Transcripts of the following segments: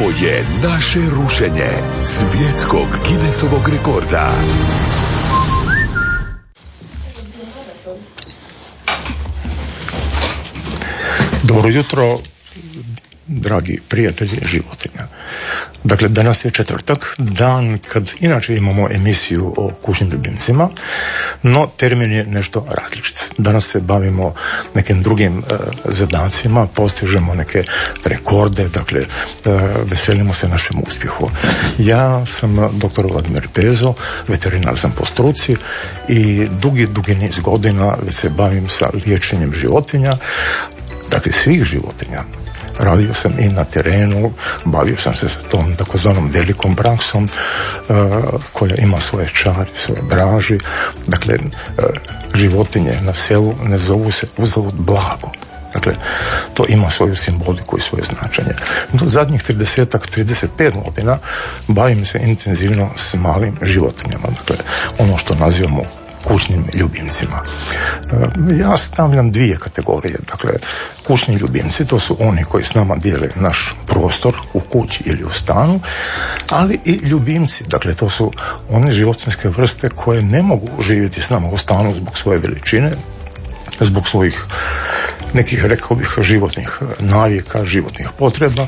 Ovo je naše rušenje svjetskog Guinnessovog rekorda. Dobro jutro, dragi prijatelji životinja. Dakle, danas je četvrtak, dan kad inače imamo emisiju o kućnim ljubimcima, no termin je nešto različit. Danas se bavimo nekim drugim e, zadacima, postižemo neke rekorde, dakle, e, veselimo se našem uspjehu. Ja sam dr. Vladimir Pezo, veterinar sam po struci i dugi, dugi niz godina već se bavim sa liječenjem životinja, dakle svih životinja, radio sam i na terenu, bavio sam se sa tom takozvanom velikom praksom uh, koja ima svoje čari, svoje braži. Dakle, uh, životinje na selu ne zovu se uzalud blago. Dakle, to ima svoju simboliku i svoje značenje. Do zadnjih 30 35 godina bavim se intenzivno s malim životinjama. Dakle, ono što nazivamo kućnim ljubimcima. E, ja stavljam dvije kategorije. Dakle, kućni ljubimci, to su oni koji s nama dijele naš prostor u kući ili u stanu, ali i ljubimci, dakle, to su one životinske vrste koje ne mogu živjeti s nama u stanu zbog svoje veličine, zbog svojih nekih, rekao bih, životnih navijeka, životnih potreba,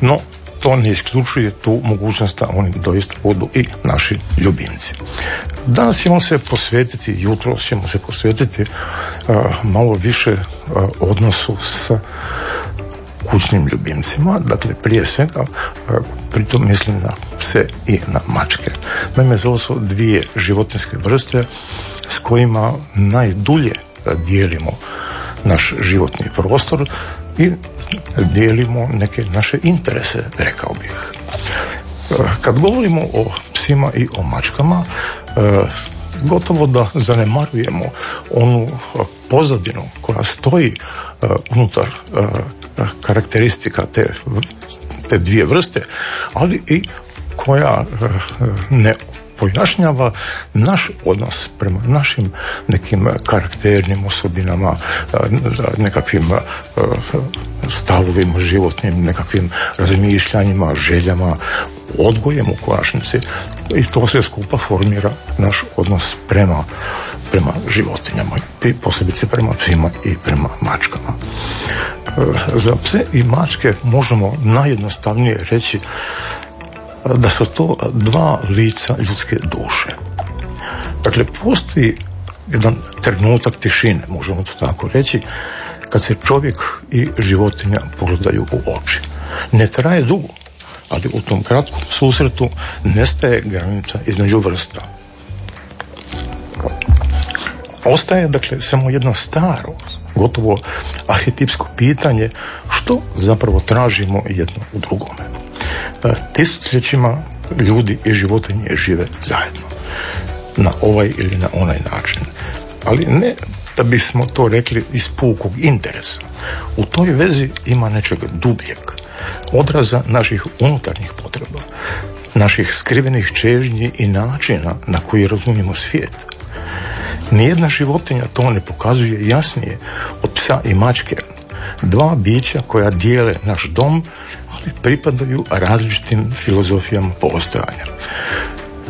no to ne isključuje tu mogućnost da oni doista budu i naši ljubimci. Danas ćemo se posvetiti, jutro ćemo se posvetiti uh, malo više uh, odnosu sa kućnim ljubimcima, dakle prije svega uh, pritom mislim na pse i na mačke. Naime, ovo su dvije životinske vrste s kojima najdulje dijelimo naš životni prostor i dijelimo neke naše interese, rekao bih. Kad govorimo o psima i o mačkama, e, gotovo da zanemarujemo onu pozadinu koja stoji e, unutar e, karakteristika te, te dvije vrste, ali i koja ne pojašnjava naš odnos prema našim nekim karakternim osobinama, nekakvim stavovima životnim, nekakvim razmišljanjima, željama, odgojem u konačnici i to sve skupa formira naš odnos prema, prema životinjama i posebice prema psima i prema mačkama. Za pse i mačke možemo najjednostavnije reći da su to dva lica ljudske duše. Dakle, postoji jedan trenutak tišine, možemo to tako reći, kad se čovjek i životinja pogledaju u oči. Ne traje dugo, ali u tom kratkom susretu nestaje granica između vrsta. Ostaje, dakle, samo jedno staro, gotovo arhetipsko pitanje što zapravo tražimo jedno u drugome. E, tisućljećima ljudi i životinje žive zajedno na ovaj ili na onaj način. Ali ne da bismo to rekli iz pukog interesa. U toj vezi ima nečeg dubljeg, odraza naših unutarnjih potreba, naših skrivenih čežnji i načina na koji razumijemo svijet. Nijedna životinja to ne pokazuje jasnije od psa i mačke, dva bića koja dijele naš dom, ali pripadaju različitim filozofijama postojanja.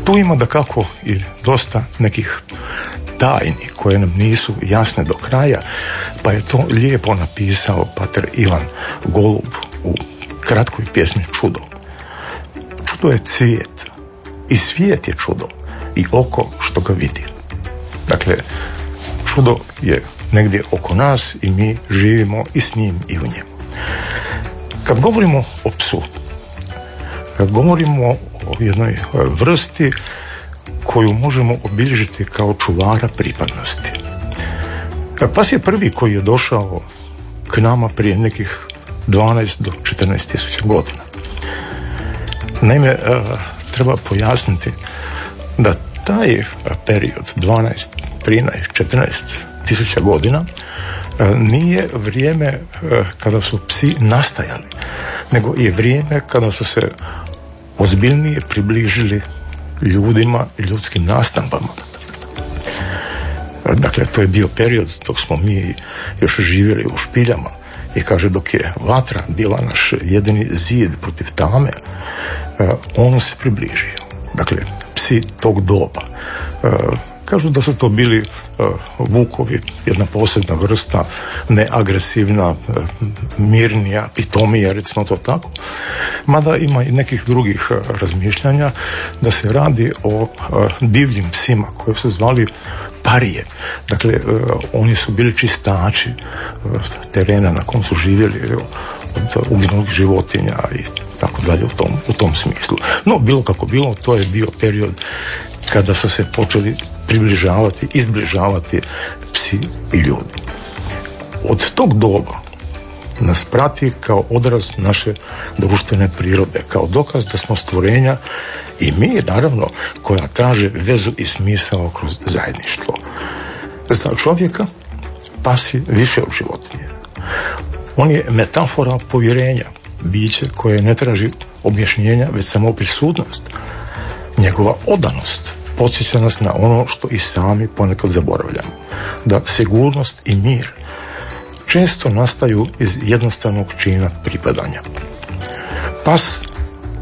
Tu ima da kako i dosta nekih tajni koje nam nisu jasne do kraja, pa je to lijepo napisao pater Ivan Golub u kratkoj pjesmi Čudo. Čudo je cvijet i svijet je čudo i oko što ga vidi. Dakle, čudo je negdje oko nas i mi živimo i s njim i u njemu. Kad govorimo o psu, kad govorimo o jednoj vrsti koju možemo obilježiti kao čuvara pripadnosti. Pas je prvi koji je došao k nama prije nekih 12 do 14 tisuća godina. Naime, e, treba pojasniti da taj period 12, 13, 14 tisuća godina e, nije vrijeme e, kada su psi nastajali, nego je vrijeme kada su se ozbiljnije približili ljudima i ljudskim nastampama. Dakle, to je bio period dok smo mi još živjeli u špiljama I kaže, dok je vatra bila naš jedini zid protiv tame, e, on se približio. Dakle, psi tog doba. E, kažu da su to bili e, vukovi, jedna posebna vrsta, neagresivna, mirnija, pitomija, recimo to tako. Mada ima i nekih drugih razmišljanja da se radi o divljim psima koje su zvali parije. Dakle, e, oni su bili čistači e, terena na kom su živjeli od uginulih životinja i tako dalje u tom, u tom smislu. No, bilo kako bilo, to je bio period kada su se počeli približavati, izbližavati psi i ljudi. Od tog doba nas prati kao odraz naše društvene prirode, kao dokaz da smo stvorenja i mi, naravno, koja traže vezu i smisao kroz zajedništvo. Za čovjeka pasi više od životinje. On je metafora povjerenja, biće koje ne traži objašnjenja, već samo prisutnost. Njegova odanost podsjeća nas na ono što i sami ponekad zaboravljamo. Da sigurnost i mir često nastaju iz jednostavnog čina pripadanja. Pas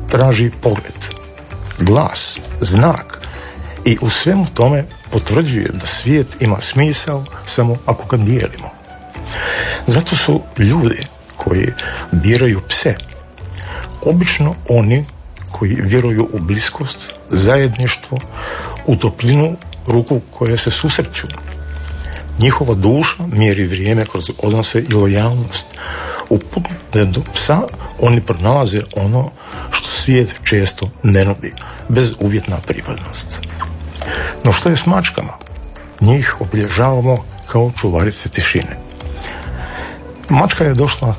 traži pogled, glas, znak i u svemu tome potvrđuje da svijet ima smisao samo ako ga dijelimo. Zato su ljudi koji biraju pse obično oni koji vjeruju u bliskost, zajedništvo, u toplinu ruku koje se susreću. Njihova duša mjeri vrijeme kroz odnose i lojalnost. U pogledu psa oni pronalaze ono što svijet često ne nudi, uvjetna pripadnost. No što je s mačkama? Njih obilježavamo kao čuvarice tišine. Mačka je došla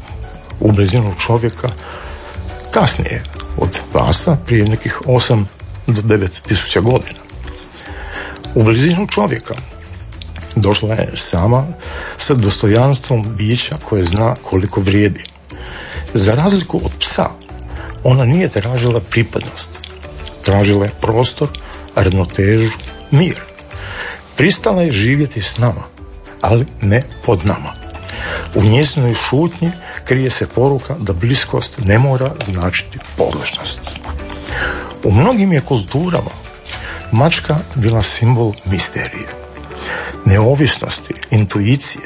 u blizinu čovjeka kasnije od pasa prije nekih 8 do 9 tisuća godina. U blizinu čovjeka došla je sama sa dostojanstvom bića koje zna koliko vrijedi. Za razliku od psa, ona nije tražila pripadnost. Tražila je prostor, ravnotežu, mir. Pristala je živjeti s nama, ali ne pod nama. U njezinoj šutnji krije se poruka da bliskost ne mora značiti pogrešnost. U mnogim je kulturama mačka bila simbol misterije, neovisnosti, intuicije.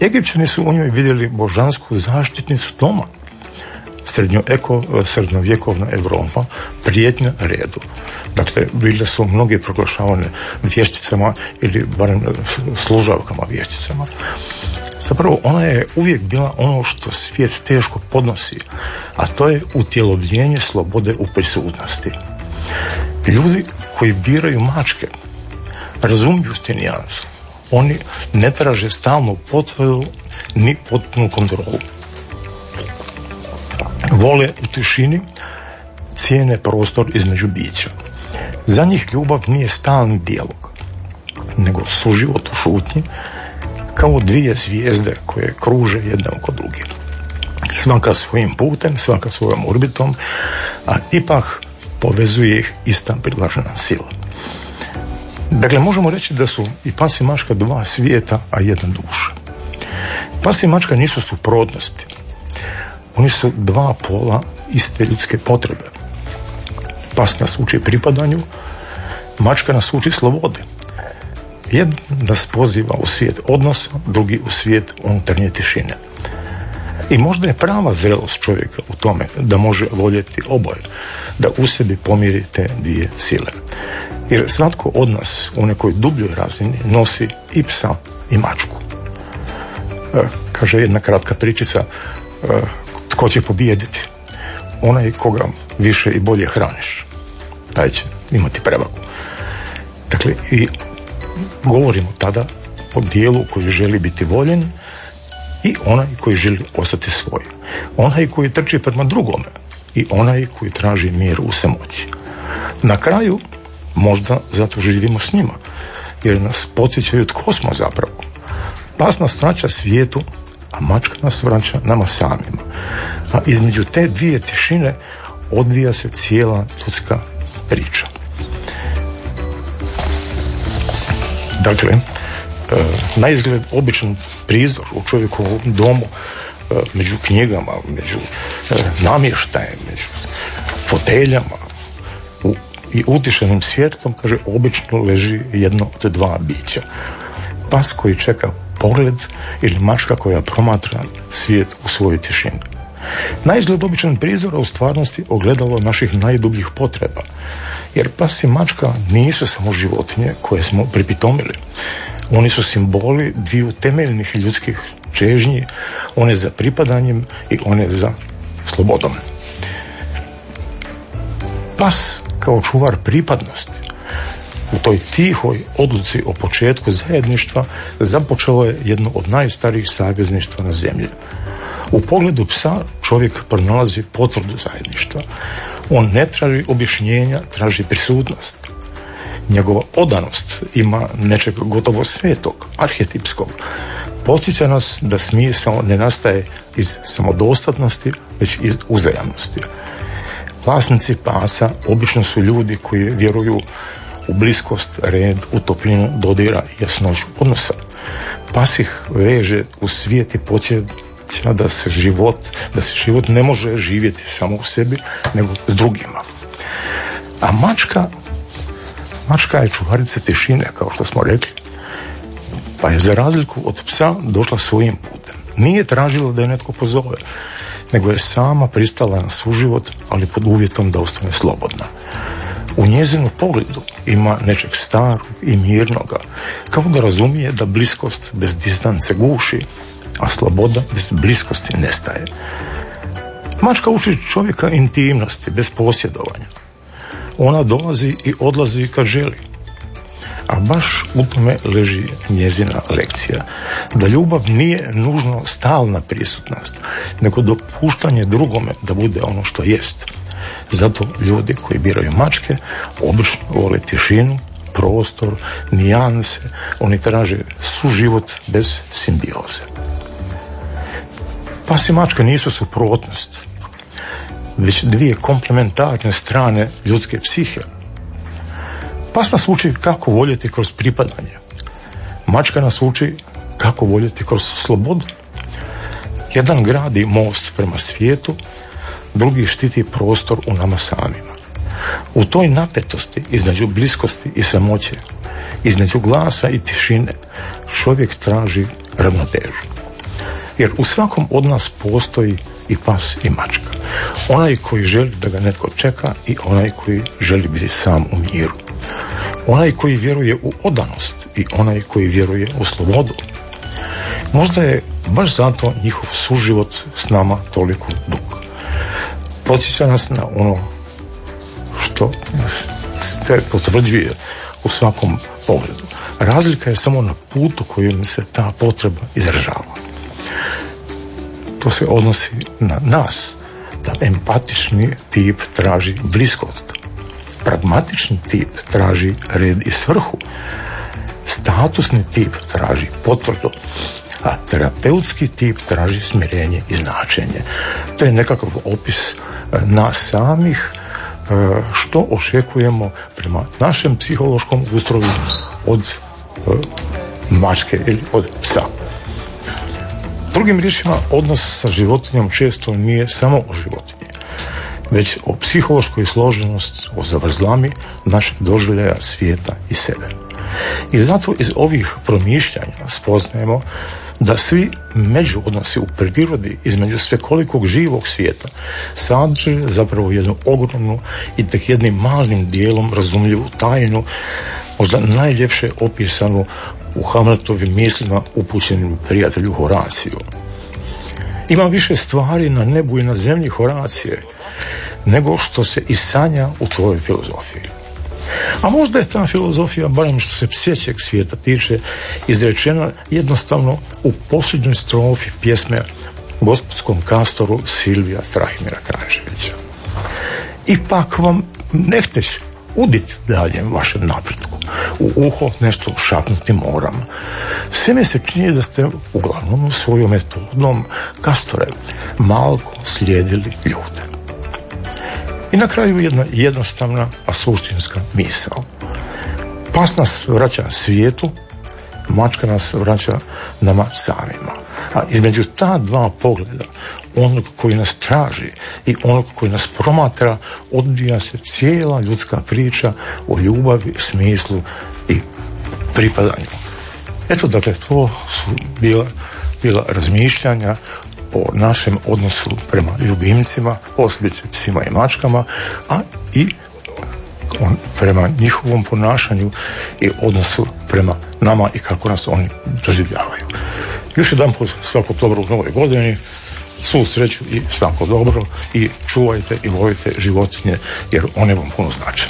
Egipćani su u njoj vidjeli božansku zaštitnicu doma – srednjo, eko, srednjovjekovna Europa prijetnja redu. Dakle, bile su mnoge proglašavane vješticama ili barem služavkama vješticama. Zapravo, ona je uvijek bila ono što svijet teško podnosi, a to je utjelovljenje slobode u prisutnosti. Ljudi koji biraju mačke razumiju te Oni ne traže stalnu potvrdu ni potpunu kontrolu vole u tišini, cijene prostor između bića. Za njih ljubav nije stalni dijalog, nego suživot u šutnji, kao dvije zvijezde koje kruže jedna oko druge. Svaka svojim putem, svaka svojom orbitom, a ipak povezuje ih ista priglažena sila. Dakle, možemo reći da su i pas i mačka dva svijeta, a jedna duša. Pas i mačka nisu suprotnosti, oni su dva pola iste ljudske potrebe. Pas nas uči pripadanju, mačka nas uči slobode. Jedan nas poziva u svijet odnosa, drugi u svijet unutarnje tišine. I možda je prava zrelost čovjeka u tome da može voljeti oboje, da u sebi pomiri te dvije sile. Jer svatko od nas u nekoj dubljoj razini nosi i psa i mačku. E, kaže jedna kratka pričica, e, tko će pobijediti? Onaj koga više i bolje hraniš. Taj će imati prevagu. Dakle, i govorimo tada o dijelu koji želi biti voljen i onaj koji želi ostati svoj. Onaj koji trči prema drugome i onaj koji traži mir u samoći. Na kraju, možda zato živimo s njima, jer nas podsjećaju tko smo zapravo. Pas nas vraća svijetu a mačka nas vraća nama samima. A između te dvije tišine odvija se cijela ljudska priča. Dakle, e, na izgled običan prizor u čovjekovom domu među knjigama, među e, namještajem, među foteljama u, i utišenim svjetlom, kaže, obično leži jedno od dva bića. Pas koji čeka pogled ili mačka koja promatra svijet u svojoj tišini. Najizgled običan prizor, u stvarnosti ogledalo naših najdubljih potreba. Jer pas i mačka nisu samo životinje koje smo pripitomili. Oni su simboli dviju temeljnih ljudskih čežnji, one za pripadanjem i one za slobodom. Pas kao čuvar pripadnosti u toj tihoj odluci o početku zajedništva započelo je jedno od najstarijih savezništva na zemlji. U pogledu psa čovjek pronalazi potvrdu zajedništva. On ne traži objašnjenja, traži prisutnost. Njegova odanost ima nečeg gotovo svetog, arhetipskog. Podsjeća nas da smisao ne nastaje iz samodostatnosti, već iz uzajamnosti. Vlasnici pasa obično su ljudi koji vjeruju u bliskost, red, u toplinu dodira i jasnoću odnosa. Pas ih veže u svijet i počeća da se život, da se život ne može živjeti samo u sebi, nego s drugima. A mačka, mačka je čuvarica tišine, kao što smo rekli, pa je za razliku od psa došla svojim putem. Nije tražila da je netko pozove, nego je sama pristala na suživot, ali pod uvjetom da ostane slobodna. U njezinu pogledu ima nečeg starog i mirnoga, kao da razumije da bliskost bez distance guši, a sloboda bez bliskosti nestaje. Mačka uči čovjeka intimnosti, bez posjedovanja. Ona dolazi i odlazi kad želi. A baš u tome leži njezina lekcija. Da ljubav nije nužno stalna prisutnost, nego dopuštanje drugome da bude ono što jest. Zato ljudi koji biraju mačke obično vole tišinu, prostor, nijanse, oni traže suživot bez simbioze. Pas i mačka nisu suprotnost, već dvije komplementarne strane ljudske psihe. Pas nas uči kako voljeti kroz pripadanje. Mačka nas uči kako voljeti kroz slobodu. Jedan gradi most prema svijetu, drugi štiti prostor u nama samima. U toj napetosti između bliskosti i samoće, između glasa i tišine, čovjek traži ravnotežu. Jer u svakom od nas postoji i pas i mačka. Onaj koji želi da ga netko čeka i onaj koji želi biti sam u miru. Onaj koji vjeruje u odanost i onaj koji vjeruje u slobodu. Možda je baš zato njihov suživot s nama toliko dug podsjeća nas na ono što se potvrđuje u svakom pogledu. Razlika je samo na putu kojim se ta potreba izražava. To se odnosi na nas, da empatični tip traži bliskost. Pragmatični tip traži red i svrhu. Statusni tip traži potvrdu a terapeutski tip traži smirenje i značenje. To je nekakav opis e, nas samih e, što očekujemo prema našem psihološkom ustroju od e, mačke ili od psa. Drugim riječima, odnos sa životinjom često nije samo o životinji, već o psihološkoj složenosti, o zavrzlami našeg doživljaja svijeta i sebe. I zato iz ovih promišljanja spoznajemo da svi međuodnosi u prirodi između svekolikog živog svijeta sadrže zapravo jednu ogromnu i tek jednim malim dijelom razumljivu tajnu, možda najljepše opisanu u Hamletovim mislima upućenim prijatelju Horaciju. Ima više stvari na nebu i na zemlji Horacije nego što se i sanja u tvojoj filozofiji. A možda je ta filozofija, barem što se psjećeg svijeta tiče, izrečena jednostavno u posljednjoj strofi pjesme gospodskom kastoru Silvija Strahimira Kranževića. Ipak vam ne hteć udit dalje vašem napretku. U uho nešto šapnuti moram. Sve mi se čini da ste uglavnom svojom metodom kastore malko slijedili ljude. I na kraju jedna jednostavna, a suštinska misao. Pas nas vraća svijetu, mačka nas vraća nama samima. A između ta dva pogleda, onog koji nas traži i onog koji nas promatra, odbija se cijela ljudska priča o ljubavi, smislu i pripadanju. Eto, dakle, to su bila, bila razmišljanja o našem odnosu prema ljubimcima, posebice psima i mačkama, a i prema njihovom ponašanju i odnosu prema nama i kako nas oni doživljavaju. Još jedan put svako dobro u novoj godini, svu sreću i svako dobro i čuvajte i volite životinje jer one vam puno znače.